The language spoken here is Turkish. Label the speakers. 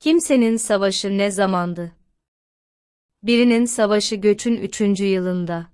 Speaker 1: Kimsenin savaşı ne zamandı? Birinin savaşı göçün üçüncü yılında.